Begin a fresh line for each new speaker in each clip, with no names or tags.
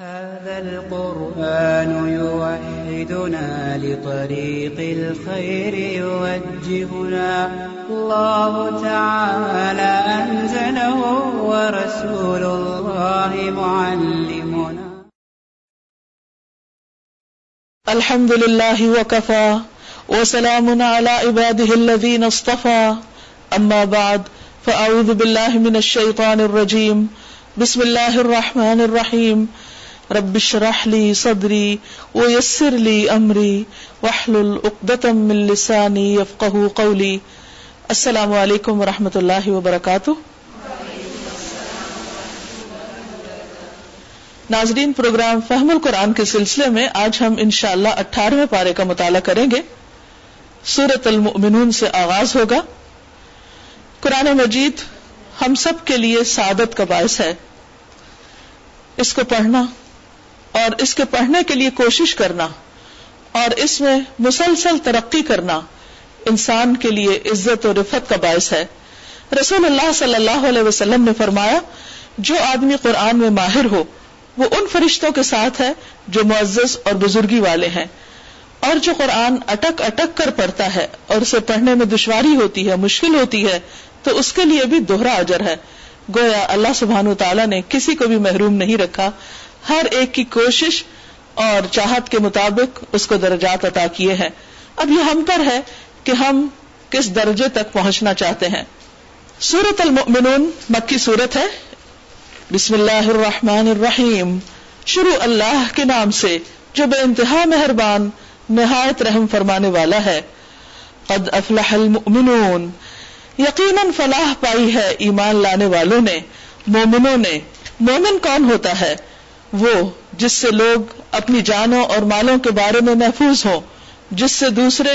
هذا القرآن يوحدنا لطريق الخير يوجهنا. الله تعالى أنزله ورسول الله معلمنا.
الحمد لله وكفى وسلام على عباده الذين اصطفى. أما بعد، فأعوذ بالله من الشيطان الرجيم. بسم الله الرحمن الرحيم. الرحيم رب اشرح لي صدري ويسر لي امري واحلل عقدة من لساني يفقهوا قولي. السلام علیکم ورحمۃ اللہ وبرکاتہ ناظرین، پروگرام فہم القرآن کے سلسلے میں آج ہم انشاءاللہ اللہ اٹھارہویں پارے کا مطالعہ کریں گے۔ سورت المؤمنون سے آغاز ہوگا۔ قرآن مجید ہم سب کے لیے سعادت کا باعث ہے۔ اس کو پڑھنا۔ اور اس کے پڑھنے کے لیے کوشش کرنا اور اس میں مسلسل ترقی کرنا انسان کے لیے عزت و رفت کا باعث ہے۔ رسول اللہ صلی اللہ علیہ وسلم نے فرمایا، جو آدمی قرآن میں ماہر ہو، وہ ان فرشتوں کے ساتھ ہے جو معزز اور بزرگی والے ہیں۔ اور جو قرآن اٹک اٹک کر پڑھتا ہے اور اسے پڑھنے میں دشواری ہوتی ہے، مشکل ہوتی ہے، تو اس کے لیے بھی دوہرا اجر ہے۔ گویا اللہ سبحان تعالیٰ نے کسی کو بھی محروم نہیں رکھا۔ ہر ایک کی کوشش اور چاہت کے مطابق اس کو درجات عطا کیے ہیں۔ اب یہ ہم پر ہے کہ ہم کس درجے تک پہنچنا چاہتے ہیں۔ سورت المؤمنون، مکی صورت ہے۔ بسم اللہ الرحمن الرحیم۔ شروع اللہ کے نام سے، جو بے انتہا مہربان، نہایت رحم فرمانے والا ہے۔ قد افلح المؤمنون۔ یقیناً فلاح پائی ہے ایمان لانے والوں نے، مومنوں نے۔ مومن کون ہوتا ہے؟ وہ جس سے لوگ اپنی جانوں اور مالوں کے بارے میں محفوظ ہوں، جس سے دوسرے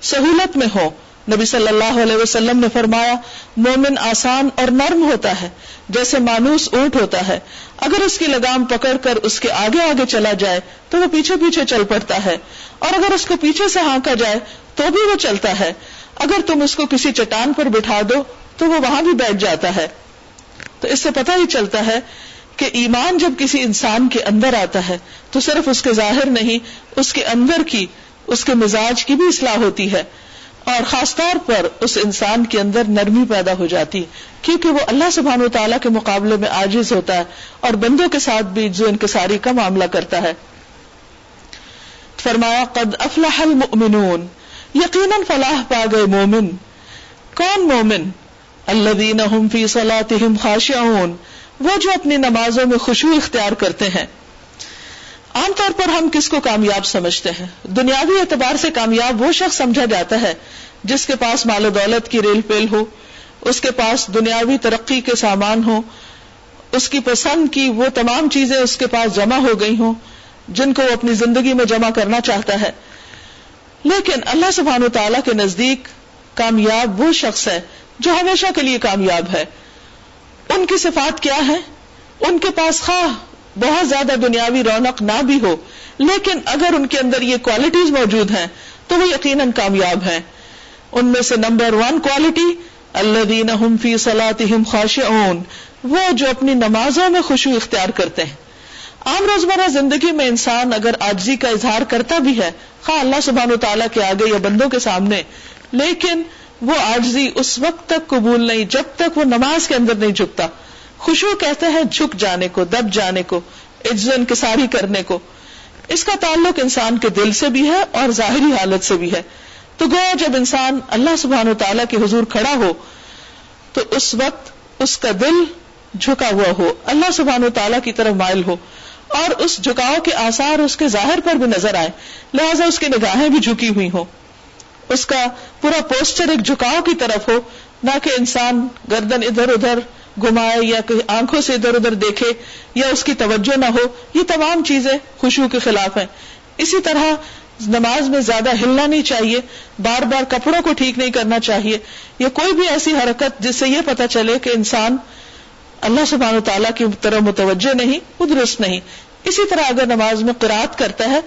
سہولت میں ہوں۔ نبی صلی اللہ علیہ وسلم نے فرمایا، مومن آسان اور نرم ہوتا ہے، جیسے مانوس اونٹ ہوتا ہے۔ اگر اس کی لگام پکڑ کر اس کے آگے آگے چلا جائے، تو وہ پیچھے پیچھے چل پڑتا ہے۔ اور اگر اس کو پیچھے سے ہانکا جائے، تو بھی وہ چلتا ہے۔ اگر تم اس کو کسی چٹان پر بٹھا دو، تو وہ وہاں بھی بیٹھ جاتا ہے۔ تو اس سے پتہ ہی چلتا ہے کہ ایمان جب کسی انسان کے اندر آتا ہے، تو صرف اس کے ظاہر نہیں، اس کے اندر کی، اس کے مزاج کی بھی اصلاح ہوتی ہے۔ اور خاص طور پر اس انسان کے اندر نرمی پیدا ہو جاتی، کیونکہ وہ اللہ سبحان و تعالیٰ کے مقابلے میں آجز ہوتا ہے اور بندوں کے ساتھ بھی جو انکساری کا معاملہ کرتا ہے۔ فرمایا، قد افلح المؤمنون۔ یقیناً فلاح پا گئے مومن۔ کون مومن؟ اللہ فی صلاتهم خاشعون۔ وہ جو اپنی نمازوں میں خوشبو اختیار کرتے ہیں۔ عام طور پر ہم کس کو کامیاب سمجھتے ہیں؟ دنیاوی اعتبار سے کامیاب وہ شخص سمجھا جاتا ہے جس کے پاس مال و دولت کی ریل پیل ہو، اس کے پاس دنیاوی ترقی کے سامان ہو اس کی پسند کی وہ تمام چیزیں اس کے پاس جمع ہو گئی ہوں، جن کو وہ اپنی زندگی میں جمع کرنا چاہتا ہے۔ لیکن اللہ سبحان و تعالیٰ کے نزدیک کامیاب وہ شخص ہے جو ہمیشہ کے لیے کامیاب ہے۔ ان کی صفات کیا ہے ان کے پاس خواہ بہت زیادہ دنیاوی رونق نہ بھی ہو، لیکن اگر ان کے اندر یہ کوالٹیز موجود ہیں، تو وہ یقیناً کامیاب ہیں۔ ان میں سے نمبر ون کوالٹی اللہ دین فی صلاحم خواش وہ جو اپنی نمازوں میں خوشبو اختیار کرتے ہیں۔ عام روزمرہ زندگی میں انسان اگر آجزی کا اظہار کرتا بھی ہے، خواہ اللہ سبحان و تعالیٰ کے آگے یا بندوں کے سامنے، لیکن وہ آجزی اس وقت تک قبول نہیں، جب تک وہ نماز کے اندر نہیں جھکتا۔ خوشبو کہتے ہیں جھک جانے کو، دب جانے کو عزن کساری کرنے کو۔ اس کا تعلق انسان کے دل سے بھی ہے اور ظاہری حالت سے بھی ہے۔ تو گویا جب انسان اللہ سبحان و تعالیٰ کے حضور کھڑا ہو، تو اس وقت اس کا دل جھکا ہوا ہو، اللہ سبحان و تعالیٰ کی طرف مائل ہو۔ اور اس جھکاؤ کے آثار اس کے ظاہر پر بھی نظر آئے، لہذا اس کی نگاہیں بھی جھکی ہوئی ہوں۔ اس کا پورا پوسچر ایک جھکاؤ کی طرف ہو، نہ کہ انسان گردن ادھر ادھر گھمائے یا آنکھوں سے ادھر ادھر دیکھے یا اس کی توجہ نہ ہو، یہ تمام چیزیں خوشبو کے خلاف ہیں۔ اسی طرح نماز میں زیادہ ہلنا نہیں چاہیے، بار بار کپڑوں کو ٹھیک نہیں کرنا چاہیے۔ یا کوئی بھی ایسی حرکت جس سے یہ پتا چلے کہ انسان اللہ سبحانہ تعالیٰ کی طرح متوجہ نہیں، وہ درست نہیں۔ اسی طرح اگر نماز میں قرآد کرتا ہے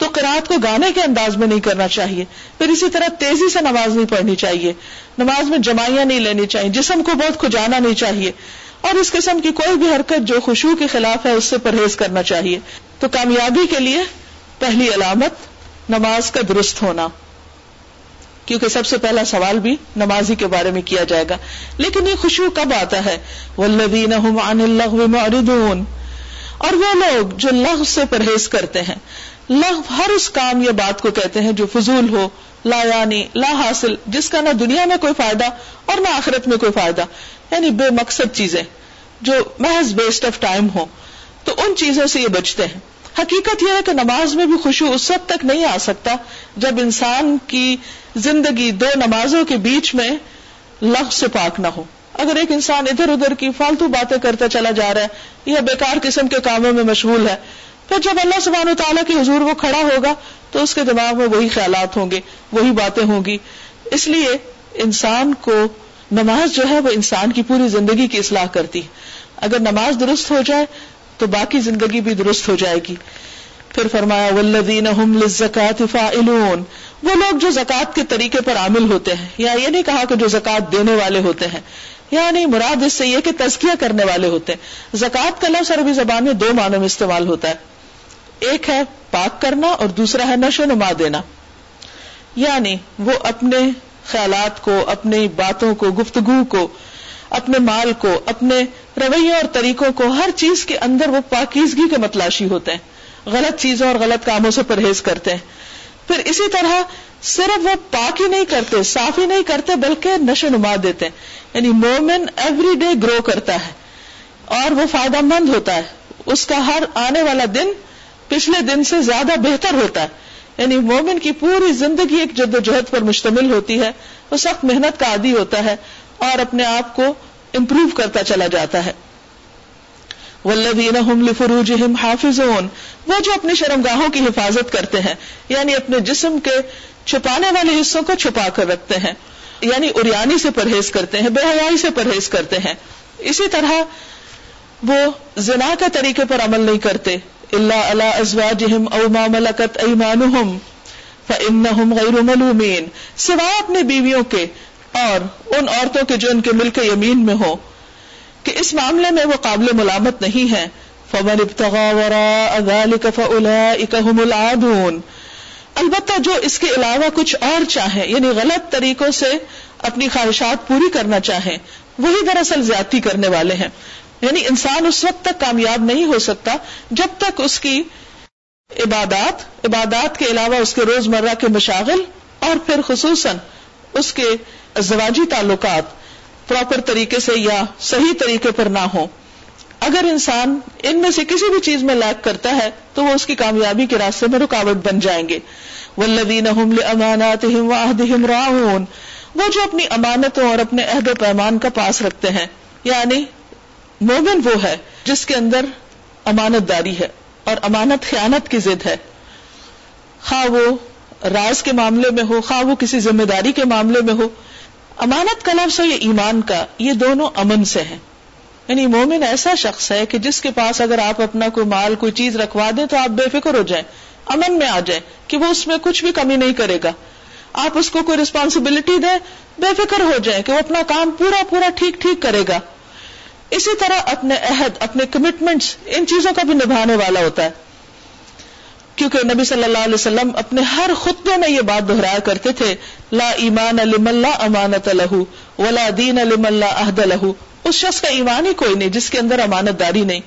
تو قرآت کو گانے کے انداز میں نہیں کرنا چاہیے۔ پھر اسی طرح تیزی سے نماز نہیں پڑھنی چاہیے۔ نماز میں جمائیاں نہیں لینی چاہیے۔ جسم کو بہت کھجانا نہیں چاہیے۔ اور اس قسم کی کوئی بھی حرکت جو خوشبو کے خلاف ہے، اس سے پرہیز کرنا چاہیے۔ تو کامیابی کے لیے پہلی علامت، نماز کا درست ہونا۔ کیونکہ سب سے پہلا سوال بھی نمازی کے بارے میں کیا جائے گا۔ لیکن یہ خوشبو کب آتا ہے؟ اور وہ لوگ جو لغ سے پرہیز کرتے ہیں۔ لغ ہر اس کام یا بات کو کہتے ہیں جو فضول ہو، لا یعنی لا حاصل، جس کا نہ دنیا میں کوئی فائدہ اور نہ آخرت میں کوئی فائدہ۔ یعنی بے مقصد چیزیں جو محض ویسٹ آف ٹائم ہو تو ان چیزوں سے یہ بچتے ہیں۔ حقیقت یہ ہے کہ نماز میں بھی خوشی اس وقت تک نہیں آ سکتا جب انسان کی زندگی دو نمازوں کے بیچ میں لفظ سے پاک نہ ہو۔ اگر ایک انسان ادھر ادھر کی فالتو باتیں کرتا چلا جا رہا ہے یا بیکار قسم کے کاموں میں مشغول ہے۔ پھر جب اللہ سبحان و تعالیٰ کی حضور وہ کھڑا ہوگا تو اس کے دماغ میں وہی خیالات ہوں گے، وہی باتیں ہوں گی۔ اس لیے انسان کو نماز جو ہے وہ انسان کی پوری زندگی کی اصلاح کرتی۔ اگر نماز درست ہو جائے تو باقی زندگی بھی درست ہو جائے گی۔ پھر فرمایا ولدین فاعلون۔ وہ لوگ جو زکات کے طریقے پر عامل ہوتے ہیں، یا یہ نہیں کہا کہ جو زکات دینے والے ہوتے ہیں یعنی مراد اس سے یہ کہ تزکیہ کرنے والے ہوتے ہیں۔ زکات کا لفظ عربی زبان میں دو معنوں میں استعمال ہوتا ہے۔ ایک ہے پاک کرنا اور دوسرا ہے نشو نما دینا۔ یعنی وہ اپنے خیالات کو، اپنی باتوں کو، گفتگو کو، اپنے مال کو، اپنے رویوں اور طریقوں کو، ہر چیز کے اندر وہ پاکیزگی کے متلاشی ہوتے ہیں۔ غلط چیزوں اور غلط کاموں سے پرہیز کرتے ہیں۔ پھر اسی طرح صرف وہ پاک ہی نہیں کرتے، صاف ہی نہیں کرتے، بلکہ نشو نما دیتے ہیں۔ یعنی مومن ایوری ڈے گرو کرتا ہے اور وہ فائدہ مند ہوتا ہے۔ اس کا ہر آنے والا دن پچھلے دن سے زیادہ بہتر ہوتا ہے۔ یعنی مومن کی پوری زندگی ایک جد و جہد پر مشتمل ہوتی ہے۔ وہ سخت محنت کا عادی ہوتا ہے اور اپنے آپ کو امپروو کرتا چلا جاتا ہے۔ حافظون۔ وہ جو اپنی شرمگاہوں کی حفاظت کرتے ہیں یعنی اپنے جسم کے چھپانے والے حصوں کو چھپا کر رکھتے ہیں۔ یعنی اریانی سے پرہیز کرتے ہیں، بے حیائی سے پرہیز کرتے ہیں۔ اسی طرح وہ زنا کے طریقے پر عمل نہیں کرتے۔ اللہ اللہ ازواجہم او ما ملکت ایمانہم فإنہم غیر ملومین سوائے اپنے بیویوں کے اور ان عورتوں کے جو ان کے ملک یمین میں ہو کہ اس معاملے میں وہ قابل ملامت نہیں ہے فمن ابتغى وراء ذلك فأولئك هم العادون. البتہ جو اس کے علاوہ کچھ اور چاہیں یعنی غلط طریقوں سے اپنی خواہشات پوری کرنا چاہیں، وہی دراصل زیادتی کرنے والے ہیں. یعنی انسان اس وقت تک کامیاب نہیں ہو سکتا جب تک اس کی عبادات عبادات کے علاوہ اس کے روز مرہ کے مشاغل اور پھر خصوصاً اس کے زواجی تعلقات پراپر طریقے سے یا صحیح طریقے پر نہ ہو اگر انسان ان میں سے کسی بھی چیز میں لیک کرتا ہے تو وہ اس کی کامیابی کے راستے میں رکاوٹ بن جائیں گے۔ ولدین امانات راہون وہ جو اپنی امانتوں اور اپنے عہد و پیمان کا پاس رکھتے ہیں یعنی مومن وہ ہے جس کے اندر امانت داری ہے اور امانت خیانت کی ضد ہے۔ خواہ وہ راز کے معاملے میں ہو، خواہ وہ کسی ذمہ داری کے معاملے میں ہو، امانت کا لفظ ہو یا ایمان کا، یہ دونوں امن سے ہیں۔ یعنی مومن ایسا شخص ہے کہ جس کے پاس اگر آپ اپنا کوئی مال، کوئی چیز رکھوا دیں تو آپ بے فکر ہو جائیں، امن میں آ جائیں کہ وہ اس میں کچھ بھی کمی نہیں کرے گا۔ آپ اس کو کوئی ریسپانسبلٹی دیں، بے فکر ہو جائیں کہ وہ اپنا کام پورا پورا ٹھیک ٹھیک کرے گا۔ اسی طرح اپنے عہد، اپنے کمٹمنٹس ان چیزوں کا بھی نبھانے والا ہوتا ہے۔ کیونکہ نبی صلی اللہ علیہ وسلم اپنے ہر خطبے میں یہ بات دہرایا کرتے تھے، لا ایمان علم اللہ امانت لہو، ولا دین علم اللہ عہد لہو۔ اس شخص کا ایمان ہی کوئی نہیں، جس کے اندر امانت داری نہیں۔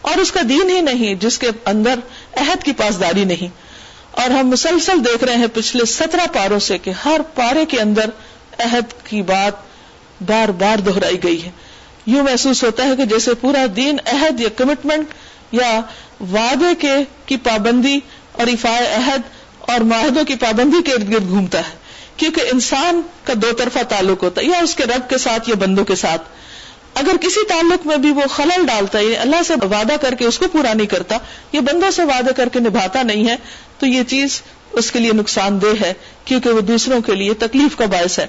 اور اس کا دین ہی نہیں، جس کے اندر عہد کی پاسداری نہیں۔ اور ہم مسلسل دیکھ رہے ہیں پچھلے سترہ پاروں سے کہ ہر پارے کے اندر عہد کی بات بار بار دہرائی گئی ہے۔ یوں محسوس ہوتا ہے کہ جیسے پورا دین عہد یا کمٹمنٹ یا وعدے کے کی پابندی اور افائے عہد اور معاہدوں کی پابندی کے ارد گرد گھومتا ہے۔ کیونکہ انسان کا دو طرفہ تعلق ہوتا ہے، یا اس کے رب کے ساتھ یا بندوں کے ساتھ۔ اگر کسی تعلق میں بھی وہ خلل ڈالتا ہے یعنی اللہ سے وعدہ کر کے اس کو پورا نہیں کرتا، یا بندوں سے وعدہ کر کے نبھاتا نہیں ہے، تو یہ چیز اس کے لیے نقصان دہ ہے، کیونکہ وہ دوسروں کے لیے تکلیف کا باعث ہے۔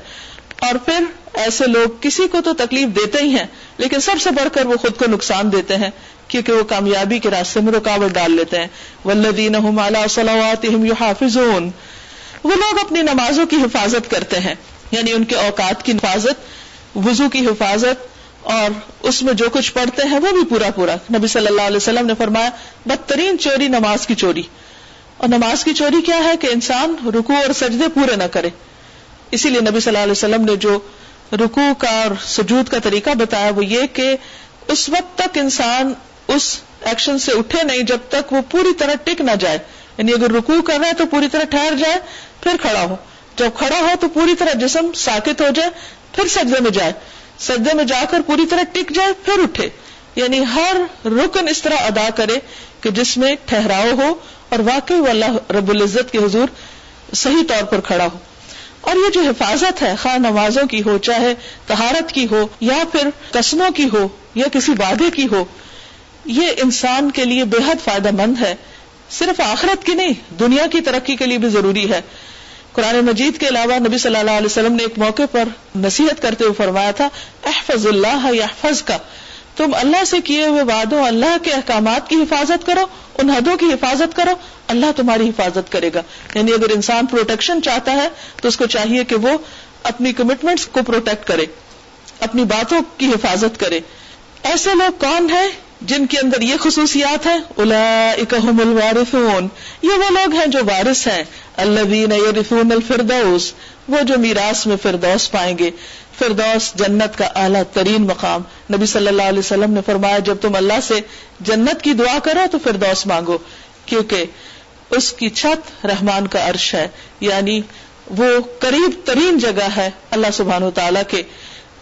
اور پھر ایسے لوگ کسی کو تو تکلیف دیتے ہی ہیں، لیکن سب سے بڑھ کر وہ خود کو نقصان دیتے ہیں، کیونکہ وہ کامیابی کے راستے میں رکاوٹ ڈال لیتے ہیں۔ ولدین حافظون وہ لوگ اپنی نمازوں کی حفاظت کرتے ہیں یعنی ان کے اوقات کی حفاظت، وضو کی حفاظت، اور اس میں جو کچھ پڑھتے ہیں وہ بھی پورا پورا۔ نبی صلی اللہ علیہ وسلم نے فرمایا، بدترین چوری نماز کی چوری۔ اور نماز کی چوری کیا ہے؟ کہ انسان رکو اور سجدے پورے نہ کرے۔ اسی لیے نبی صلی اللہ علیہ وسلم نے جو رکو کا اور سجود کا طریقہ بتایا وہ یہ کہ اس وقت تک انسان اس ایکشن سے اٹھے نہیں جب تک وہ پوری طرح ٹک نہ جائے۔ یعنی اگر رکو کر رہا ہے تو پوری طرح ٹھہر جائے، پھر کھڑا ہو۔ جب کھڑا ہو تو پوری طرح جسم ساکت ہو جائے، پھر سجدے میں جائے۔ سجدے میں جا کر پوری طرح ٹک جائے، پھر اٹھے۔ یعنی ہر رکن اس طرح ادا کرے کہ جس میں ٹھہراؤ ہو اور واقعی وہ اللہ رب العزت کے حضور صحیح طور پر کھڑا ہو۔ اور یہ جو حفاظت ہے، خواہ نمازوں کی ہو، چاہے تہارت کی ہو، یا پھر قسموں کی ہو، یا کسی وعدے کی ہو، یہ انسان کے لیے بے حد فائدہ مند ہے۔ صرف آخرت کی نہیں، دنیا کی ترقی کے لیے بھی ضروری ہے۔ قرآن مجید کے علاوہ نبی صلی اللہ علیہ وسلم نے ایک موقع پر نصیحت کرتے ہوئے فرمایا تھا، احفظ اللہ یحفظ کا تم اللہ سے کیے ہوئے وعدوں، اللہ کے احکامات کی حفاظت کرو، ان حدوں کی حفاظت کرو، اللہ تمہاری حفاظت کرے گا۔ یعنی اگر انسان پروٹیکشن چاہتا ہے، تو اس کو چاہیے کہ وہ اپنی کمٹمنٹس کو پروٹیکٹ کرے، اپنی باتوں کی حفاظت کرے۔ ایسے لوگ کون ہیں جن کے اندر یہ خصوصیات ہیں؟ الاکم الوارثون۔ یہ وہ لوگ ہیں جو وارث ہیں۔ اللہ الفردوس۔ وہ جو میراث میں فردوس پائیں گے، فردوس جنت کا اعلیٰ ترین مقام۔ نبی صلی اللہ علیہ وسلم نے فرمایا، جب تم اللہ سے جنت کی دعا کرو تو فردوس مانگو، کیونکہ اس کی چھت رحمان کا عرش ہے۔ یعنی وہ قریب ترین جگہ ہے اللہ سبحان و تعالیٰ کے،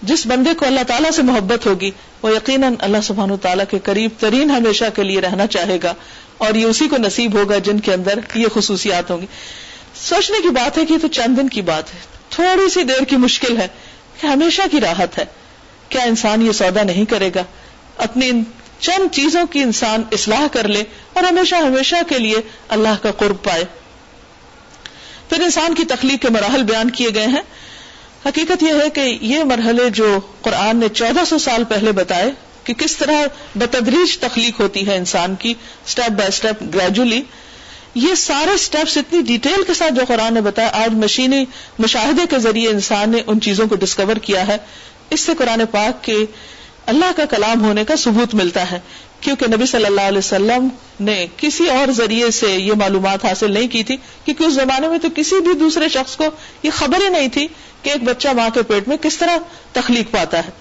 جس بندے کو اللہ تعالیٰ سے محبت ہوگی، وہ یقیناً اللہ سبحان و تعالیٰ کے قریب ترین ہمیشہ کے لیے رہنا چاہے گا۔ اور یہ اسی کو نصیب ہوگا جن کے اندر یہ خصوصیات ہوں گی۔ سوچنے کی بات ہے کہ یہ تو چند دن کی بات ہے۔ تھوڑی سی دیر کی مشکل ہے۔ کہ ہمیشہ کی راحت ہے۔ کیا انسان یہ سودا نہیں کرے گا؟ اپنی ان چند چیزوں کی انسان اصلاح کر لے اور ہمیشہ ہمیشہ کے لیے اللہ کا قرب پائے۔ پھر انسان کی تخلیق کے مراحل بیان کیے گئے ہیں۔ حقیقت یہ ہے کہ یہ مرحلے جو قرآن نے چودہ سو سال پہلے بتائے کہ کس طرح بتدریج تخلیق ہوتی ہے انسان کی اسٹیپ بائی اسٹیپ گریجولی یہ سارے اسٹیپس اتنی ڈیٹیل کے ساتھ جو قرآن نے بتایا، آج مشینی مشاہدے کے ذریعے انسان نے ان چیزوں کو ڈسکور کیا ہے۔ اس سے قرآن پاک کے اللہ کا کلام ہونے کا ثبوت ملتا ہے۔ کیونکہ نبی صلی اللہ علیہ وسلم نے کسی اور ذریعے سے یہ معلومات حاصل نہیں کی تھی، کیونکہ اس زمانے میں تو کسی بھی دوسرے شخص کو یہ خبر ہی نہیں تھی کہ ایک بچہ ماں کے پیٹ میں کس طرح تخلیق پاتا ہے۔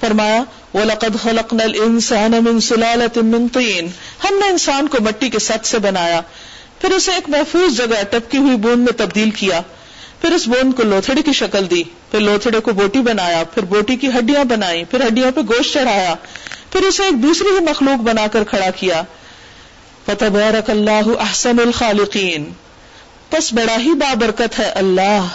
فرمایا، وَلَقَدْ خَلَقْنَا الْإِنسَانَ مِن سُلَالَةٍ مِن طِينٍ۔ ہم نے انسان کو مٹی کے ست سے بنایا، پھر اسے ایک محفوظ جگہ ٹپکی ہوئی بوند میں تبدیل کیا، پھر اس بوند کو لوتھڑے کی شکل دی، پھر لوتھڑے کو بوٹی بنایا، پھر بوٹی کی ہڈیاں بنائی، پھر ہڈیوں پہ گوشت چڑھایا، پھر اسے ایک دوسری ہی مخلوق بنا کر کھڑا کیا۔ فتبارک اللہ احسن الخالقین پس بڑا ہی بابرکت ہے اللہ،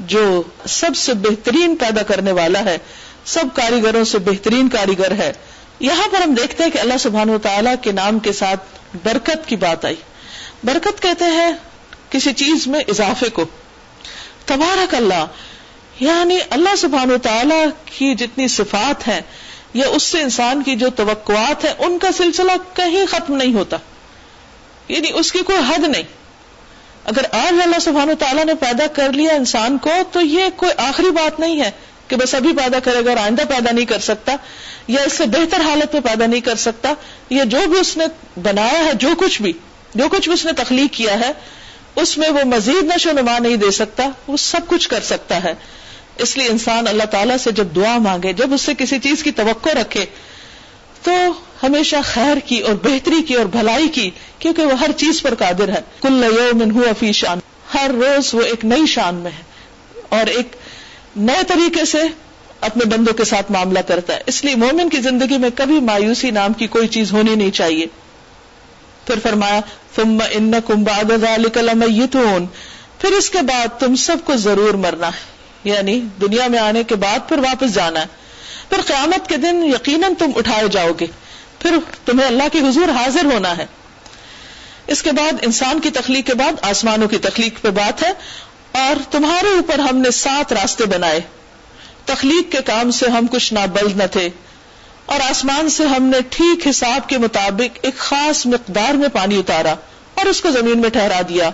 جو سب سے بہترین پیدا کرنے والا ہے۔ سب کاریگروں سے بہترین کاریگر ہے۔ یہاں پر ہم دیکھتے ہیں کہ اللہ سبحان و تعالیٰ کے نام کے ساتھ برکت کی بات آئی۔ برکت کہتے ہیں کسی چیز میں اضافے کو۔ تبارک اللہ یعنی اللہ سبحان و تعالیٰ کی جتنی صفات ہیں یا اس سے انسان کی جو توقعات ہیں، ان کا سلسلہ کہیں ختم نہیں ہوتا۔ یعنی اس کی کوئی حد نہیں۔ اگر آج اللہ سبحان و تعالیٰ نے پیدا کر لیا انسان کو، تو یہ کوئی آخری بات نہیں ہے۔ کہ بس ابھی پیدا کرے گا اور آئندہ پیدا نہیں کر سکتا، یا اس سے بہتر حالت میں پیدا نہیں کر سکتا، یا جو بھی اس نے بنایا ہے، جو کچھ بھی، جو کچھ بھی اس نے تخلیق کیا ہے، اس میں وہ مزید نشو نما نہیں دے سکتا، وہ سب کچھ کر سکتا ہے۔ اس لیے انسان اللہ تعالیٰ سے جب دعا مانگے، جب اس سے کسی چیز کی توقع رکھے، تو ہمیشہ خیر کی اور بہتری کی اور بھلائی کی، کیونکہ وہ ہر چیز پر قادر ہے۔ کل یوم ہوا فی شان، ہر روز وہ ایک نئی شان میں ہے اور ایک نئے طریقے سے اپنے بندوں کے ساتھ معاملہ کرتا ہے۔ اس لیے مومن کی زندگی میں کبھی مایوسی نام کی کوئی چیز ہونی نہیں چاہیے۔ پھر فرمایا، ثم انکم بعد لمیتون پھر اس کے بعد تم سب کو ضرور مرنا ہے۔ یعنی دنیا میں آنے کے بعد پھر واپس جانا ہے۔ پھر قیامت کے دن یقیناً تم اٹھائے جاؤ گے۔ پھر تمہیں اللہ کی حضور حاضر ہونا ہے۔ اس کے بعد انسان کی تخلیق کے بعد آسمانوں کی تخلیق پہ بات ہے۔ اور تمہارے اوپر ہم نے سات راستے بنائے۔ تخلیق کے کام سے ہم کچھ نابلد نہ تھے، اور آسمان سے ہم نے ٹھیک حساب کے مطابق ایک خاص مقدار میں پانی اتارا اور اس کو زمین میں ٹھہرا دیا۔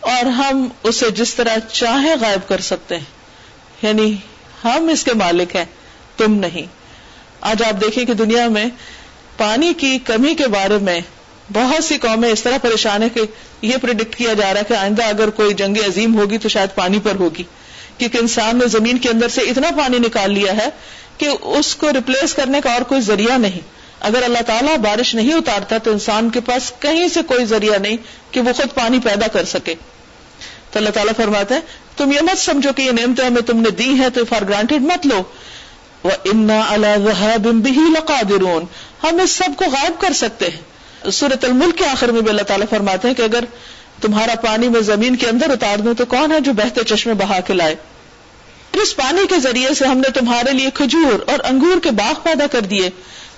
اور ہم اسے جس طرح چاہیں غائب کر سکتے ہیں۔ یعنی ہم اس کے مالک ہیں، تم نہیں۔ آج آپ دیکھیں کہ دنیا میں پانی کی کمی کے بارے میں بہت سی قومیں اس طرح پریشان ہے کہ یہ پرڈکٹ کیا جا رہا ہے کہ آئندہ اگر کوئی جنگ عظیم ہوگی تو شاید پانی پر ہوگی۔ کیونکہ انسان نے زمین کے اندر سے اتنا پانی نکال لیا ہے کہ اس کو ریپلیس کرنے کا اور کوئی ذریعہ نہیں۔ اگر اللہ تعالیٰ بارش نہیں اتارتا تو انسان کے پاس کہیں سے کوئی ذریعہ نہیں کہ وہ خود پانی پیدا کر سکے۔ تو اللہ تعالیٰ فرماتا ہے تم یہ مت سمجھو کہ یہ نعمتیں ہمیں تم نے دی ہیں تو فار گرانٹیڈ مت لو۔ وہ انا اللہ ہم اس سب کو غائب کر سکتے ہیں۔ سورت الملک کے آخر میں بھی اللہ تعالیٰ فرماتے ہیں کہ اگر تمہارا پانی میں زمین کے اندر اتار دوں تو کون ہے جو بہتے چشمے بہا کے لائے؟ پھر اس پانی کے ذریعے سے ہم نے تمہارے لیے کھجور اور انگور کے باغ پیدا کر دیے۔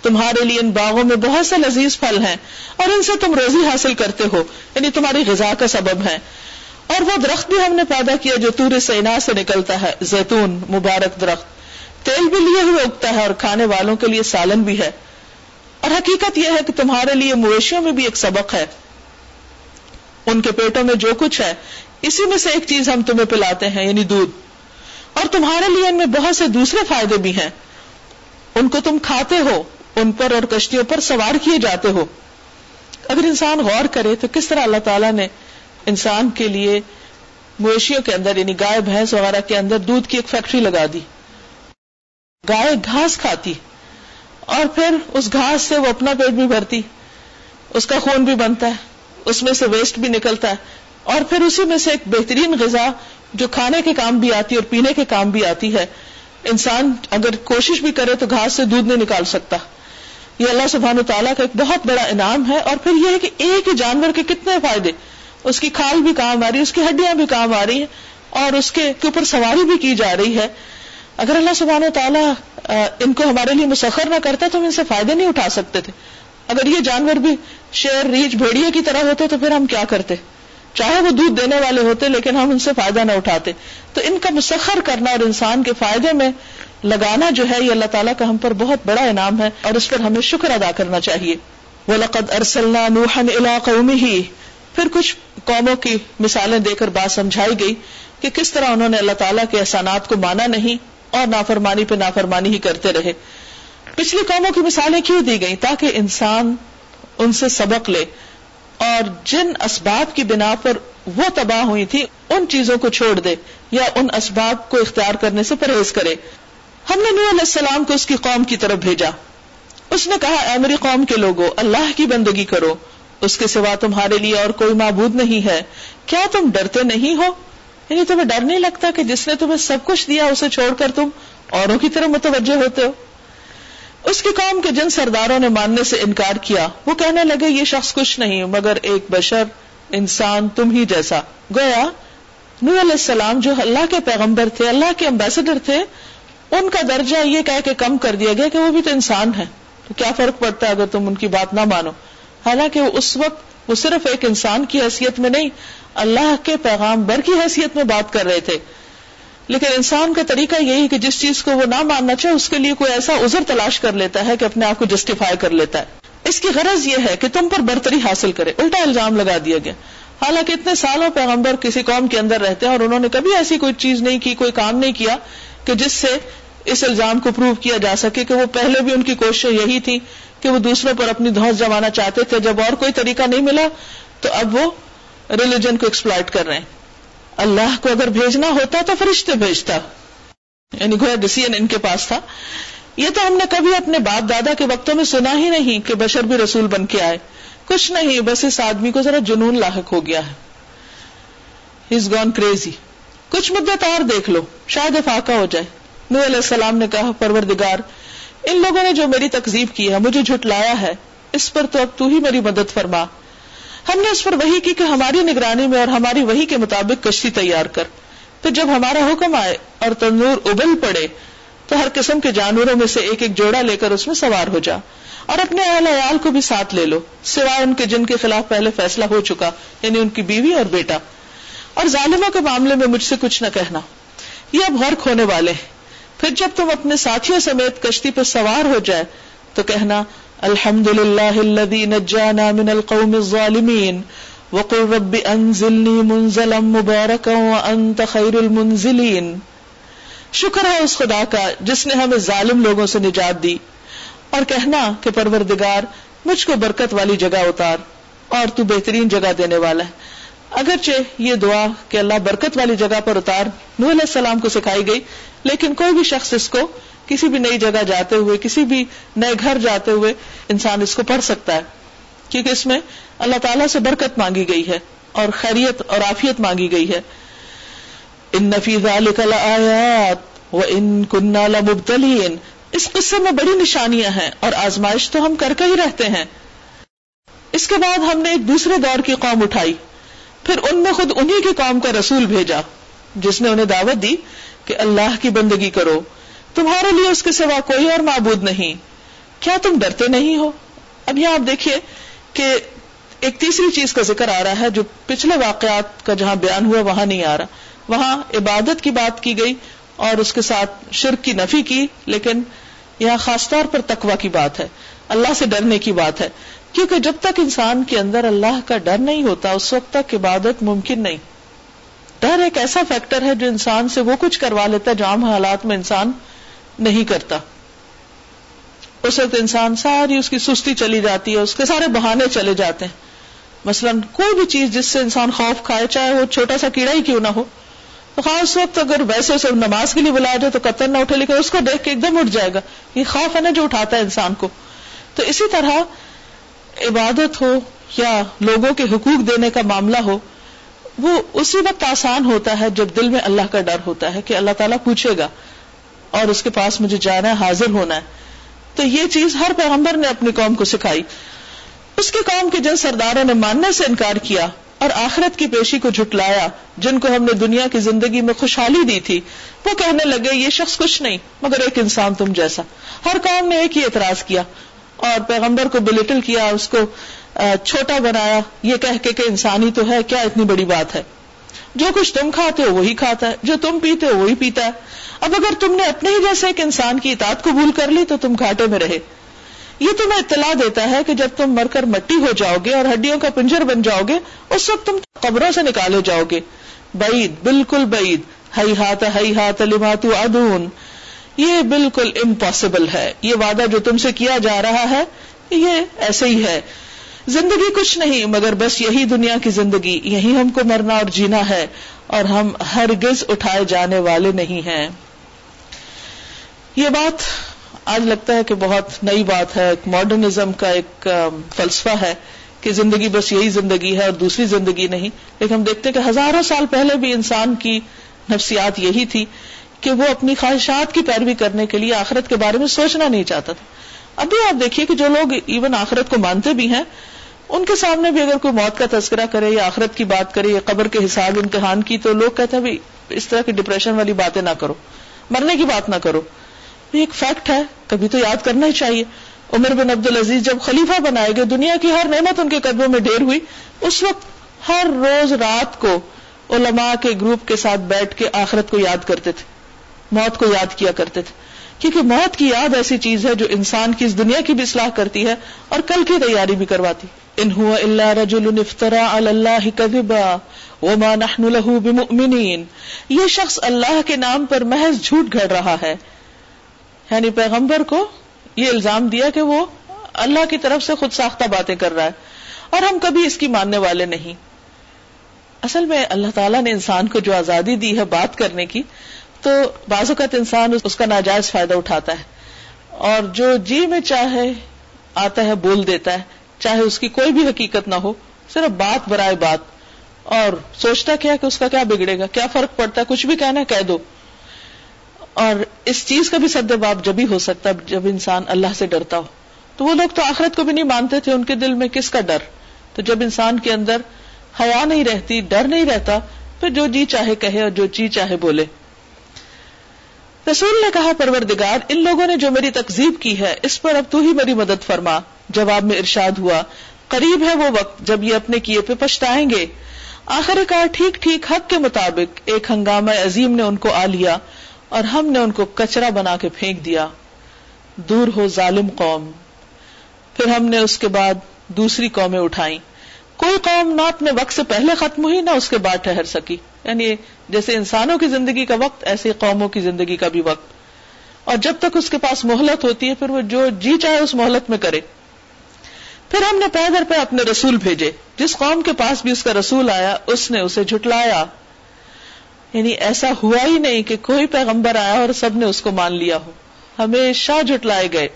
تمہارے لیے ان باغوں میں بہت سے لذیذ پھل ہیں اور ان سے تم روزی حاصل کرتے ہو یعنی تمہاری غذا کا سبب ہے۔ اور وہ درخت بھی ہم نے پیدا کیا جو تور سینا سے نکلتا ہے، زیتون، مبارک درخت۔ تیل بھی لیے ہوئے اگتا ہے اور کھانے والوں کے لیے سالن بھی ہے۔ اور حقیقت یہ ہے کہ تمہارے لیے مویشیوں میں بھی ایک سبق ہے۔ ان کے پیٹوں میں جو کچھ ہے، اسی میں سے ایک چیز ہم تمہیں پلاتے ہیں یعنی دودھ۔ اور تمہارے لیے ان میں بہت سے دوسرے فائدے بھی ہیں۔ ان کو تم کھاتے ہو، ان پر اور کشتیوں پر سوار کیے جاتے ہو۔ اگر انسان غور کرے تو کس طرح اللہ تعالیٰ نے انسان کے لیے مویشیوں کے اندر یعنی گائے، بھینس وغیرہ کے اندر دودھ کی ایک فیکٹری لگا دی۔ گائے گھاس کھاتی۔ اور پھر اس گھاس سے وہ اپنا پیٹ بھی بھرتی، اس کا خون بھی بنتا ہے، اس میں سے ویسٹ بھی نکلتا ہے۔ اور پھر اسی میں سے ایک بہترین غذا جو کھانے کے کام بھی آتی اور پینے کے کام بھی آتی ہے، انسان اگر کوشش بھی کرے تو گھاس سے دودھ نہیں نکال سکتا۔ یہ اللہ سبحان و تعالیٰ کا ایک بہت بڑا انعام ہے اور پھر یہ ہے کہ ایک ہی جانور کے کتنے فائدے۔ اس کی کھال بھی کام آ رہی ہے، اس کی ہڈیاں بھی کام آ رہی ہیں اور اس کے اوپر سواری بھی کی جا رہی ہے۔ اگر اللہ سبحانہ و تعالیٰ ان کو ہمارے لیے مسخر نہ کرتا تو ہم ان سے فائدے نہیں اٹھا سکتے تھے۔ اگر یہ جانور بھی شیر، ریچھ، بھیڑیے کی طرح ہوتے تو پھر ہم کیا کرتے؟ چاہے وہ دودھ دینے والے ہوتے لیکن ہم ان سے فائدہ نہ اٹھاتے۔ تو ان کا مسخر کرنا اور انسان کے فائدے میں لگانا جو ہے، یہ اللہ تعالیٰ کا ہم پر بہت بڑا انعام ہے اور اس پر ہمیں شکر ادا کرنا چاہیے۔ وہ لقد ارسلنا نوحا الى قومه۔ پھر کچھ قوموں کی مثالیں دے کر بات سمجھائی گئی کہ کس طرح انہوں نے اللہ تعالیٰ کے احسانات کو مانا نہیں۔ اور نافرمانی پہ نافرمانی ہی کرتے رہے۔ پچھلی قوموں کی مثالیں کیوں دی گئی تاکہ انسان ان سے سبق لے۔ اور جن اسباب کی بنا پر وہ تباہ ہوئی تھی ان چیزوں کو چھوڑ دے یا ان اسباب کو اختیار کرنے سے پرہیز کرے۔ ہم نے نور علیہ السلام کو اس کی قوم کی طرف بھیجا۔ اس نے کہا، اے میری قوم کے لوگوں اللہ کی بندگی کرو۔ اس کے سوا تمہارے لیے اور کوئی معبود نہیں ہے۔ کیا تم ڈرتے نہیں ہو؟ یعنی تمہیں ڈر نہیں لگتا کہ جس نے تمہیں سب کچھ دیا اسے چھوڑ کر تم اوروں کی طرح متوجہ ہوتے ہو؟ اس کی قوم کے جن سرداروں نے ماننے سے انکار کیا، وہ کہنے لگے، یہ شخص کچھ نہیں، مگر ایک بشر، انسان تم ہی جیسا۔ گویا نور علیہ السلام جو اللہ کے پیغمبر تھے، اللہ کے امبیسڈر تھے، ان کا درجہ یہ کہہ کے کم کر دیا گیا کہ وہ بھی تو انسان ہے تو کیا فرق پڑتا ہے اگر تم ان کی بات نہ مانو؟ حالانکہ وہ اس وقت وہ صرف ایک انسان کی حیثیت میں نہیں، اللہ کے پیغام بر کی حیثیت میں بات کر رہے تھے۔ لیکن انسان کا طریقہ یہی کہ جس چیز کو وہ نہ ماننا چاہے، اس کے لیے کوئی ایسا عذر تلاش کر لیتا ہے کہ اپنے آپ کو جسٹیفائی کر لیتا ہے۔ اس کی غرض یہ ہے کہ تم پر برتری حاصل کرے۔ الٹا الزام لگا دیا گیا۔ حالانکہ اتنے سالوں پیغمبر کسی قوم کے اندر رہتے ہیں اور انہوں نے کبھی ایسی کوئی چیز نہیں کی، کوئی کام نہیں کیا کہ جس سے اس الزام کو پروو کیا جا سکے کہ وہ پہلے بھی ان کی کوشش یہی تھی کہ وہ دوسروں پر اپنی دھوس جمانا چاہتے تھے، جب اور کوئی طریقہ نہیں ملا، تو اب وہ ریلیجن کو ایکسپلائٹ کر رہے ہیں۔ اللہ کو اگر بھیجنا ہوتا تو فرشتے بھیجتا۔ یعنی گویا ڈسیزن ان کے پاس تھا۔ یہ تو ہم نے کبھی اپنے باپ دادا کے وقتوں میں سنا ہی نہیں کہ بشر بھی رسول بن کے آئے۔ کچھ نہیں، بس اس آدمی کو ذرا جنون لاحق ہو گیا ہے۔ از گون کریزی کچھ مدت اور دیکھ لو، شاید افاقہ ہو جائے۔ نو علیہ السلام نے کہا، پروردگار ان لوگوں نے جو میری تکزیب کی ہے، مجھے جھٹلایا ہے، اس پر تو اب تو ہی میری مدد فرما۔ ہم نے اس پر وہی کی کہ ہماری نگرانی میں اور ہماری وہی کے مطابق کشتی تیار کر۔ پھر جب ہمارا حکم آئے اور تندور ابل پڑے، تو ہر قسم کے جانوروں میں سے ایک ایک جوڑا لے کر اس میں سوار ہو جا۔ اور اپنے اہل عیال کو بھی ساتھ لے لو، سوائے ان کے جن کے خلاف پہلے فیصلہ ہو چکا یعنی ان کی بیوی اور بیٹا۔ اور ظالموں کے معاملے میں مجھ سے کچھ نہ کہنا۔ یہ اب غرق ہونے والے ہیں۔ پھر جب تم اپنے ساتھیوں سمیت کشتی پہ سوار ہو جائے تو کہنا الحمد للہ نجانا من القوم الظالمين وقل رب انزلني منزلا مباركا وانت خير المنزلين شکر ہے اس خدا کا جس نے ہمیں ظالم لوگوں سے نجات دی۔ اور کہنا کہ پروردگار، مجھ کو برکت والی جگہ اتار اور تو بہترین جگہ دینے والا ہے۔ اگرچہ یہ دعا کہ اللہ برکت والی جگہ پر اتار نور علیہ السلام کو سکھائی گئی لیکن کوئی بھی شخص اس کو کسی بھی نئی جگہ جاتے ہوئے، کسی بھی نئے گھر جاتے ہوئے انسان اس کو پڑھ سکتا ہے۔ کیونکہ اس میں اللہ تعالیٰ سے برکت مانگی گئی ہے اور خیریت اور آفیت مانگی گئی ہے۔ ان نفیز آیات و ان کنہ مبتلین اس قصے میں بڑی نشانیاں ہیں اور آزمائش تو ہم کر کے ہی رہتے ہیں۔ اس کے بعد ہم نے ایک دوسرے دور کی قوم اٹھائی۔ پھر ان میں خود انہی کی قوم کا رسول بھیجا، جس نے انہیں دعوت دی۔ کہ اللہ کی بندگی کرو، تمہارے لیے اس کے سوا کوئی اور معبود نہیں۔ کیا تم ڈرتے نہیں ہو؟ اب یہاں آپ دیکھیے کہ ایک تیسری چیز کا ذکر آ رہا ہے جو پچھلے واقعات کا جہاں بیان ہوا، وہاں نہیں آ رہا۔ وہاں عبادت کی بات کی گئی اور اس کے ساتھ شرک کی نفی کی، لیکن یہاں خاص طور پر تقوا کی بات ہے۔ اللہ سے ڈرنے کی بات ہے۔ کیونکہ جب تک انسان کے اندر اللہ کا ڈر نہیں ہوتا، اس وقت تک عبادت ممکن نہیں۔ ڈر ایک ایسا فیکٹر ہے جو انسان سے وہ کچھ کروا لیتا ہے جو عام حالات میں انسان نہیں کرتا۔ اس وقت انسان ساری اس کی سستی چلی جاتی ہے، اس کے سارے بہانے چلے جاتے ہیں۔ مثلا کوئی بھی چیز جس سے انسان خوف کھائے، چاہے وہ چھوٹا سا کیڑا ہی کیوں نہ ہو۔ تو خاص وقت اگر ویسے اسے نماز کے لیے بلایا جائے تو قطر نہ اٹھے، لیکن اس کو دیکھ کے ایک دم اٹھ جائے گا۔ یہ خوف ہے نا جو اٹھاتا ہے انسان کو۔ تو اسی طرح عبادت ہو یا لوگوں کے حقوق دینے کا معاملہ ہو وہ اسی وقت آسان ہوتا ہے جب دل میں اللہ کا ڈر ہوتا ہے کہ اللہ تعالیٰ پوچھے گا اور اس کے پاس مجھے جانا ہے، حاضر ہونا ہے۔ تو یہ چیز ہر پیغمبر نے اپنی قوم کو سکھائی۔ اس کی قوم کے جن سرداروں نے ماننے سے انکار کیا اور آخرت کی پیشی کو جھٹلایا، جن کو ہم نے دنیا کی زندگی میں خوشحالی دی تھی، وہ کہنے لگے، یہ شخص کچھ نہیں، مگر ایک انسان تم جیسا۔ ہر قوم نے ایک ہی اعتراض کیا اور پیغمبر کو بلٹل کیا، اس کو چھوٹا بنایا، یہ کہہ کے کہ انسانی تو ہے، کیا اتنی بڑی بات ہے؟ جو کچھ تم کھاتے ہو، وہی کھاتا ہے، جو تم پیتے ہو، وہی پیتا ہے۔ اب اگر تم نے اپنے ہی جیسے ایک انسان کی اطاعت قبول کر لی، تو تم گھاٹے میں رہے۔ یہ تمہیں اطلاع دیتا ہے کہ جب تم مر کر مٹی ہو جاؤ گے اور ہڈیوں کا پنجر بن جاؤ گے، اس وقت تم قبروں سے نکالے جاؤ گے۔ بعید، بالکل بعید۔ ہئی ہاتھ ہئی ہاتھ لمات ادون یہ بالکل امپاسبل ہے۔ یہ وعدہ جو تم سے کیا جا رہا ہے، یہ ایسے ہی ہے۔ زندگی کچھ نہیں، مگر بس یہی دنیا کی زندگی، یہی ہم کو مرنا اور جینا ہے، اور ہم ہرگز اٹھائے جانے والے نہیں ہیں۔ یہ بات آج لگتا ہے کہ بہت نئی بات ہے، ایک ماڈرنزم کا ایک فلسفہ ہے کہ زندگی بس یہی زندگی ہے اور دوسری زندگی نہیں۔ لیکن ہم دیکھتے کہ ہزاروں سال پہلے بھی انسان کی نفسیات یہی تھی کہ وہ اپنی خواہشات کی پیروی کرنے کے لیے آخرت کے بارے میں سوچنا نہیں چاہتا تھا۔ ابھی آپ دیکھیے کہ جو لوگ ایون آخرت کو مانتے بھی ہیں ان کے سامنے بھی اگر کوئی موت کا تذکرہ کرے یا آخرت کی بات کرے یا قبر کے حساب امتحان کی، تو لوگ کہتے ہیں اس طرح کی ڈپریشن والی باتیں نہ کرو۔ مرنے کی بات نہ کرو۔ یہ ایک فیکٹ ہے، کبھی تو یاد کرنا ہی چاہیے۔ عمر بن عبد العزیز جب خلیفہ بنائے گئے، دنیا کی ہر نعمت ان کے قدموں میں ڈیر ہوئی۔ اس وقت ہر روز رات کو علماء کے گروپ کے ساتھ بیٹھ کے آخرت کو یاد کرتے تھے۔ موت کو یاد کیا کرتے تھے۔ کیونکہ موت کی یاد ایسی چیز ہے جو انسان کی اس دنیا کی بھی اصلاح کرتی ہے اور کل کی تیاری بھی کرواتی۔ ان هو الا رجل افترى على الله كذبا وما نحن له بمؤمنين. یہ شخص اللہ کے نام پر محض جھوٹ گھڑ رہا ہے. یعنی پیغمبر کو یہ الزام دیا کہ وہ اللہ کی طرف سے خود ساختہ باتیں کر رہا ہے. اور ہم کبھی اس کی ماننے والے نہیں. اصل میں اللہ تعالیٰ نے انسان کو جو آزادی دی ہے بات کرنے کی، تو بعض اوقات انسان اس کا ناجائز فائدہ اٹھاتا ہے. اور جو جی میں چاہے، آتا ہے، بول دیتا ہے چاہے اس کی کوئی بھی حقیقت نہ ہو، صرف بات برائے بات۔ اور سوچتا کیا کہ اس کا کیا بگڑے گا، کیا فرق پڑتا ہے؟ کچھ بھی کہنا ہے، کہہ دو۔ اور اس چیز کا بھی سد باب جب ہی ہو سکتا جب انسان اللہ سے ڈرتا ہو۔ تو وہ لوگ تو آخرت کو بھی نہیں مانتے تھے، ان کے دل میں کس کا ڈر؟ تو جب انسان کے اندر حیا نہیں رہتی، ڈر نہیں رہتا، پھر جو جی چاہے کہے اور جو جی چاہے بولے۔ رسول نے کہا، پروردگار، ان لوگوں نے جو میری تکزیب کی ہے، اس پر اب تو ہی میری مدد فرما۔ جواب میں ارشاد ہوا، قریب ہے وہ وقت جب یہ اپنے کیے پہ پچھتائیں گے۔ آخر کار ٹھیک ٹھیک حق کے مطابق ایک ہنگامہ عظیم نے ان کو آ لیا اور ہم نے ان کو کچرا بنا کے پھینک دیا۔ دور ہو ظالم قوم۔ پھر ہم نے اس کے بعد دوسری قومیں اٹھائی کوئی قوم نہ اپنے وقت سے پہلے ختم ہوئی، نہ اس کے بعد ٹھہر سکی۔ یعنی جیسے انسانوں کی زندگی کا وقت، ایسے قوموں کی زندگی کا بھی وقت۔ اور جب تک اس کے پاس مہلت ہوتی ہے، پھر وہ جو جی چاہے اس مہلت میں کرے۔ پھر ہم نے پیدر پہ اپنے رسول بھیجے۔ جس قوم کے پاس بھی اس کا رسول آیا، اس نے اسے جھٹلایا۔ یعنی ایسا ہوا ہی نہیں کہ کوئی پیغمبر آیا اور سب نے اس کو مان لیا ہو۔ ہمیشہ جھٹلائے گئے۔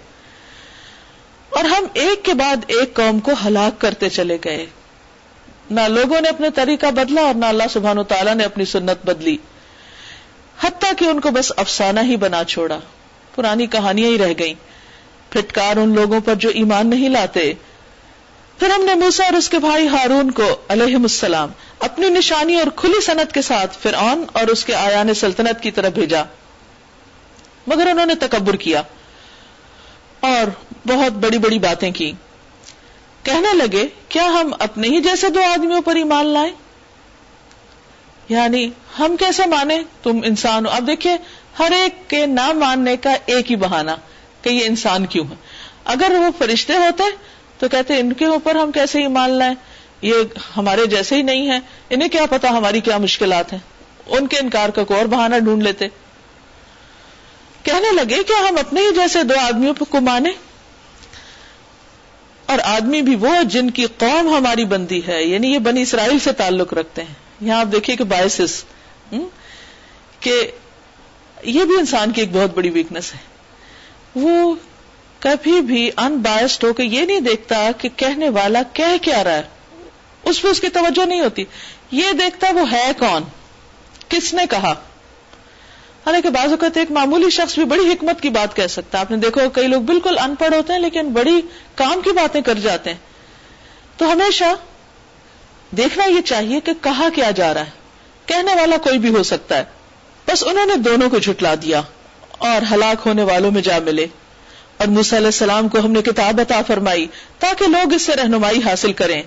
اور ہم ایک کے بعد ایک قوم کو ہلاک کرتے چلے گئے۔ نہ لوگوں نے اپنے طریقہ بدلا اور نہ اللہ سبحان و تعالیٰ نے اپنی سنت بدلی۔ حتیٰ کہ ان کو بس افسانہ ہی بنا چھوڑا۔ پرانی کہانیاں ہی رہ گئیں۔ پھٹکار ان لوگوں پر جو ایمان نہیں لاتے۔ پھر ہم نے موسا اور اس کے بھائی ہارون کو علیہ السلام اپنی نشانی اور کھلی صنعت کے ساتھ فرعون اور اس کے آیان سلطنت کی طرف بھیجا۔ مگر انہوں نے تکبر کیا اور بہت بڑی بڑی باتیں کی۔ کہنے لگے، کیا ہم اپنے ہی جیسے دو آدمیوں پر ایمان لائیں؟ یعنی ہم کیسے مانے تم انسان ہو۔ اب دیکھیے، ہر ایک کے نہ ماننے کا ایک ہی بہانا کہ یہ انسان کیوں ہے؟ اگر وہ فرشتے ہوتے تو کہتے ان کے اوپر ہم کیسے ایمان لائیں؟ یہ ہمارے جیسے ہی نہیں ہے انہیں کیا پتا ہماری کیا مشکلات ہیں؟ ان کے انکار کا کوئی اور بہانا ڈھونڈ لیتے۔ کہنے لگے کہ ہم اپنے ہی جیسے دو آدمیوں کو مانے اور آدمی بھی وہ جن کی قوم ہماری بندی ہے یعنی یہ بنی اسرائیل سے تعلق رکھتے ہیں۔ یہاں آپ دیکھیے کہ باعث کہ یہ بھی انسان کی ایک بہت بڑی ویکنیس ہے۔ وہ کبھی بھی ان بایسڈ ہو کے یہ نہیں دیکھتا کہ کہنے والا کہہ کیا رہا ہے۔ اس پہ اس کی توجہ نہیں ہوتی۔ یہ دیکھتا وہ ہے کون؟ کس نے کہا؟ حالانکہ بعض اوقات ایک معمولی شخص بھی بڑی حکمت کی بات کہہ سکتا ہے۔ آپ نے دیکھو کئی لوگ بالکل ان پڑھ ہوتے ہیں لیکن بڑی کام کی باتیں کر جاتے ہیں۔ تو ہمیشہ دیکھنا یہ چاہیے کہ کہا کیا جا رہا ہے۔ کہنے والا کوئی بھی ہو سکتا ہے۔ بس انہوں نے دونوں کو جھٹلا دیا اور ہلاک ہونے والوں میں جا ملے۔ اور علیہ السلام کو ہم نے کتاب عطا فرمائی تاکہ لوگ اس سے رہنمائی حاصل کریں۔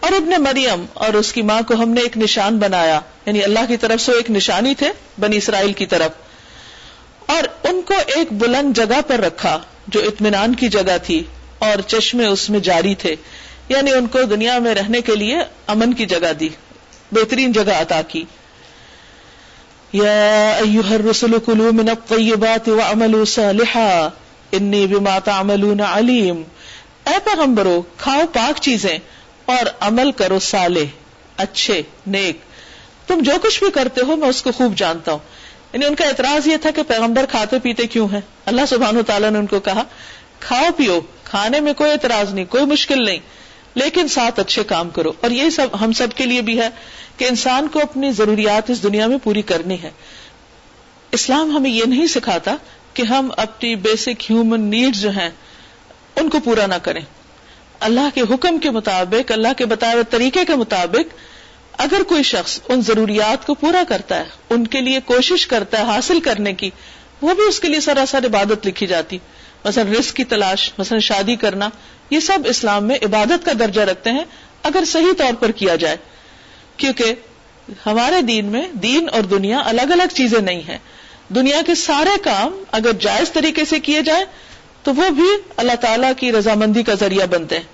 اور ابن مریم اور اس کی ماں کو ہم نے ایک نشان بنایا یعنی اللہ کی طرف سے ایک نشانی تھے، بنی اسرائیل کی طرف۔ اور ان کو ایک بلند جگہ پر رکھا، جو اطمینان کی جگہ تھی اور چشمے اس میں جاری تھے۔ یعنی ان کو دنیا میں رہنے کے لیے امن کی جگہ دی، بہترین جگہ عطا کی۔ یا ایوہ الرسل کلو من الطیبات وعملوا صالحا۔ انی بما تعملون علیم۔ اے پیغمبرو، کھاؤ پاک چیزیں اور عمل کرو سالے اچھے، نیک۔ تم جو کچھ بھی کرتے ہو، میں اس کو خوب جانتا ہوں۔ یعنی ان کا اعتراض یہ تھا کہ پیغمبر کھاتے پیتے کیوں ہیں؟ اللہ سبحان و تعالیٰ نے ان کو کہا، کھاؤ پیو، کھانے میں کوئی اعتراض نہیں، کوئی مشکل نہیں، لیکن ساتھ اچھے کام کرو۔ اور یہ سب ہم سب کے لیے بھی ہے کہ انسان کو اپنی ضروریات اس دنیا میں پوری کرنی ہے۔ اسلام ہمیں یہ نہیں سکھاتا کہ ہم اپنی بیسک ہیومن نیڈ جو ہیں، ان کو پورا نہ کریں۔ اللہ کے حکم کے مطابق، اللہ کے بتائے ہوئے طریقے کے مطابق اگر کوئی شخص ان ضروریات کو پورا کرتا ہے، ان کے لیے کوشش کرتا ہے حاصل کرنے کی، وہ بھی اس کے لیے سراسر عبادت لکھی جاتی۔ مثلا رسک کی تلاش، مثلا شادی کرنا، یہ سب اسلام میں عبادت کا درجہ رکھتے ہیں، اگر صحیح طور پر کیا جائے۔ کیونکہ ہمارے دین میں دین اور دنیا الگ الگ چیزیں نہیں ہیں۔ دنیا کے سارے کام اگر جائز طریقے سے کیے جائیں تو وہ بھی اللہ تعالی کی رضامندی کا ذریعہ بنتے ہیں۔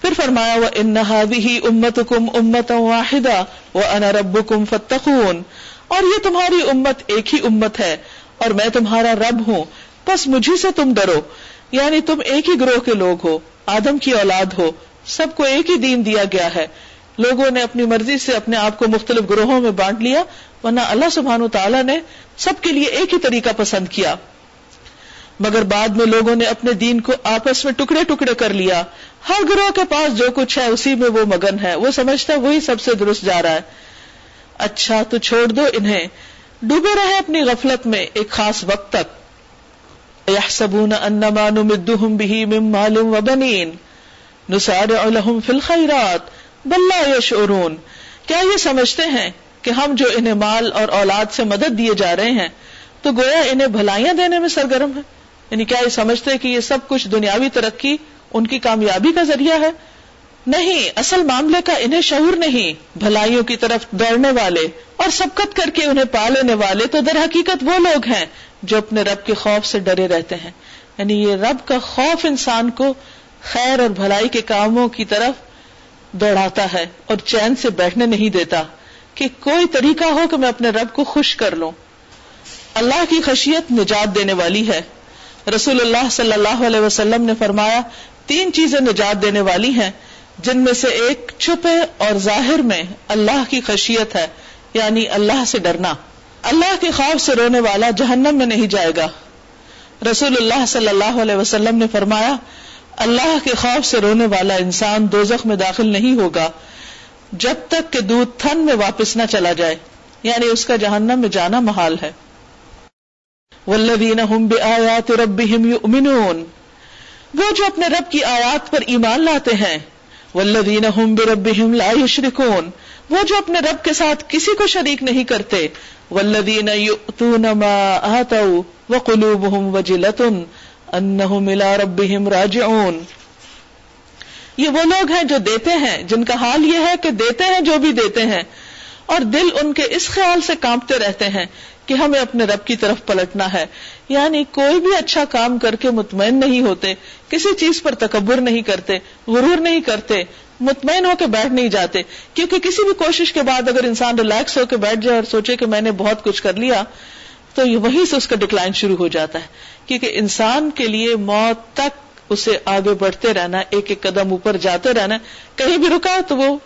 پھر فرمایا، وہ انہا امت کم امت واحدہ وہ ان کم فتخون اور یہ تمہاری امت ایک ہی امت ہے اور میں تمہارا رب ہوں۔ بس مجھے سے تم ڈرو۔ یعنی تم ایک ہی گروہ کے لوگ ہو، آدم کی اولاد ہو۔ سب کو ایک ہی دین دیا گیا ہے۔ لوگوں نے اپنی مرضی سے اپنے آپ کو مختلف گروہوں میں بانٹ لیا، ورنہ اللہ سبحان تعالیٰ نے سب کے لیے ایک ہی طریقہ پسند کیا۔ مگر بعد میں لوگوں نے اپنے دین کو آپس میں ٹکڑے ٹکڑے کر لیا۔ ہر گروہ کے پاس جو کچھ ہے اسی میں وہ مگن ہے۔ وہ سمجھتا وہی سب سے درست جا رہا ہے۔ اچھا تو چھوڑ دو انہیں۔ ڈوبے رہے اپنی غفلت میں ایک خاص وقت تک۔ يحسبون انما نمدهم به من مال وبنين نسارع لهم في الخيرات بل لا يشعرون کیا یہ سمجھتے ہیں؟ کہ ہم جو انہیں مال اور اولاد سے مدد دیے جا رہے ہیں، تو گویا انہیں بھلائیاں دینے میں سرگرم ہے یعنی کیا یہ سمجھتے کہ یہ سب کچھ دنیاوی ترقی ان کی کامیابی کا ذریعہ ہے؟ نہیں، اصل معاملے کا انہیں شعور نہیں۔ بھلائیوں کی طرف دوڑنے والے اور سبقت کر کے انہیں پا لینے والے تو در حقیقت وہ لوگ ہیں جو اپنے رب کے خوف سے ڈرے رہتے ہیں۔ یعنی یہ رب کا خوف انسان کو خیر اور بھلائی کے کاموں کی طرف دوڑاتا ہے اور چین سے بیٹھنے نہیں دیتا۔ کہ کوئی طریقہ ہو کہ میں اپنے رب کو خوش کر لوں۔ اللہ کی خشیت نجات دینے والی ہے۔ رسول اللہ صلی اللہ علیہ وسلم نے فرمایا، تین چیزیں نجات دینے والی ہیں، جن میں سے ایک چھپے اور ظاہر میں اللہ کی خشیت ہے یعنی اللہ سے ڈرنا۔ اللہ کے خوف سے رونے والا جہنم میں نہیں جائے گا۔ رسول اللہ صلی اللہ علیہ وسلم نے فرمایا، اللہ کے خوف سے رونے والا انسان دوزخ میں داخل نہیں ہوگا۔ جب تک کہ دودھ تھن میں واپس نہ چلا جائے یعنی اس کا جہنم میں جانا محال ہے۔ وہ جو اپنے رب کی آیات پر ایمان لاتے ہیں۔ والذین هم بربهم لا یشرکون وہ جو اپنے رب کے ساتھ کسی کو شریک نہیں کرتے۔ والذین یؤتون ما آتوا وقلوبهم وجلۃ انہم الى ربهم راجعون۔ یہ وہ لوگ ہیں جو دیتے ہیں، جن کا حال یہ ہے کہ دیتے ہیں جو بھی دیتے ہیں۔ اور دل ان کے اس خیال سے کانپتے رہتے ہیں کہ ہمیں اپنے رب کی طرف پلٹنا ہے۔ یعنی کوئی بھی اچھا کام کر کے مطمئن نہیں ہوتے، کسی چیز پر تکبر نہیں کرتے، غرور نہیں کرتے، مطمئن ہو کے بیٹھ نہیں جاتے۔ کیونکہ کسی بھی کوشش کے بعد اگر انسان ریلیکس ہو کے بیٹھ جائے اور سوچے کہ میں نے بہت کچھ کر لیا، تو وہیں سے اس کا ڈکلائن شروع ہو جاتا ہے۔ کیونکہ انسان کے لیے موت تک اسے آگے بڑھتے رہنا، ایک ایک قدم اوپر جاتے رہنا، کہیں بھی رکا تو وہ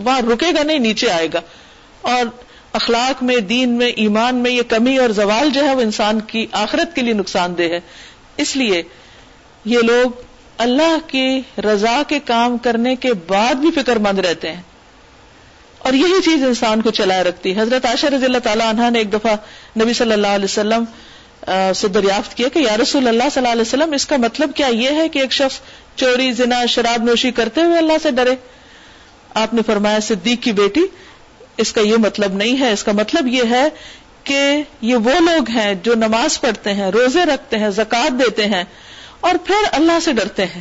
وہاں رکے گا نہیں، نیچے آئے گا۔ اور اخلاق میں، دین میں، ایمان میں یہ کمی اور زوال جو ہے وہ انسان کی آخرت کے لیے نقصان دہ ہے۔ اس لیے یہ لوگ اللہ کی رضا کے کام کرنے کے بعد بھی فکر مند رہتے ہیں۔ اور یہی چیز انسان کو چلائے رکھتی ہے۔ حضرت عاشر رضی اللہ تعالیٰ عنہ نے ایک دفعہ نبی صلی اللہ علیہ وسلم سے دریافت کیا کہ یا رسول اللہ صلی اللہ علیہ وسلم، اس کا مطلب کیا یہ ہے کہ ایک شخص چوری، زنا، شراب نوشی کرتے ہوئے اللہ سے ڈرے؟ آپ نے فرمایا صدیق کی بیٹی، اس کا یہ مطلب نہیں ہے۔ اس کا مطلب یہ ہے کہ یہ وہ لوگ ہیں جو نماز پڑھتے ہیں، روزے رکھتے ہیں زکات دیتے ہیں اور پھر اللہ سے ڈرتے ہیں۔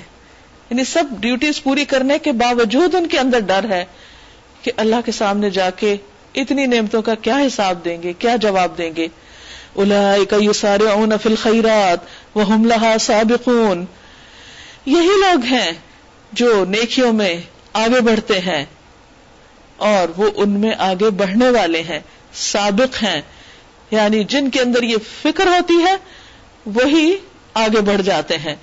یعنی سب ڈیوٹیز پوری کرنے کے باوجود ان کے اندر ڈر ہے کہ اللہ کے سامنے جا کے اتنی نعمتوں کا کیا حساب دیں گے، کیا جواب دیں گے؟ فی الخیرات وهم لها سابقون۔ یہی لوگ ہیں جو نیکیوں میں آگے بڑھتے ہیں اور وہ ان میں آگے بڑھنے والے ہیں، سابق ہیں۔ یعنی جن کے اندر یہ فکر ہوتی ہے، وہی آگے بڑھ جاتے ہیں۔